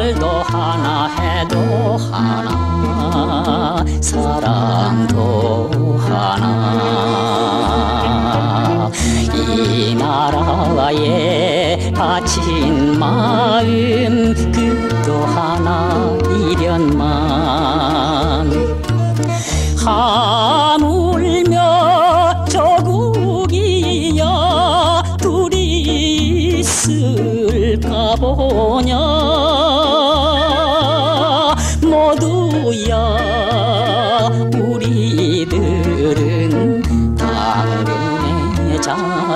말도 하나 해도 하나 사랑도 하나. 이 나라에 바친 마음 그도 하나 이련만. 하물며 조국이야 둘이 있을까 보냐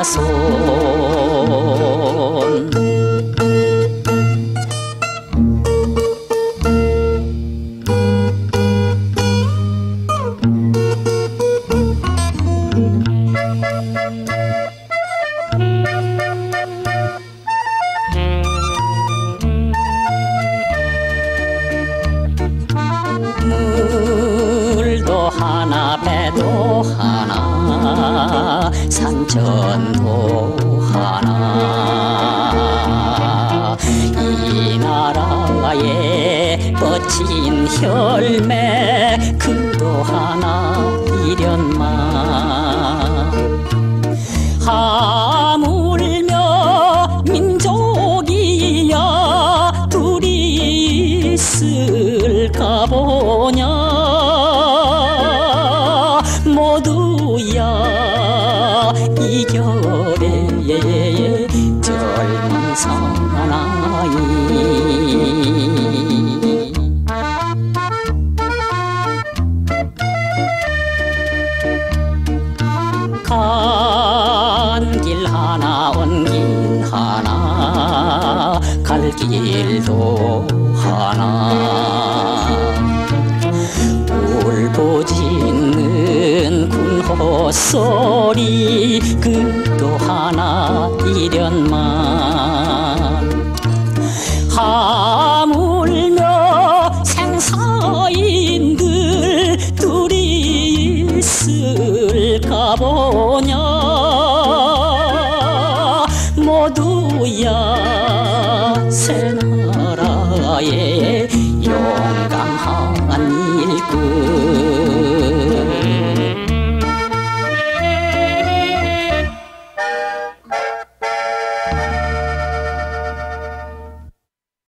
そう。 산천도 하나. 이 나라에 뻗친 혈매 그도 하나 이련만. 하 모두야 이결의 젊은 사나이. 간길 하나 온 길 하나 갈 길도 하나. 울부짖는 군호소 소리 그도 하나 이련만. 하물며 생사인들 둘이 있을까 보냐. 모두야 새나라의 영